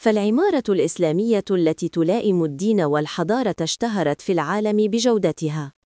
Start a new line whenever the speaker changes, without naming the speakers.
فالعمارة الإسلامية التي تلائم الدين والحضارة اشتهرت في العالم بجودتها.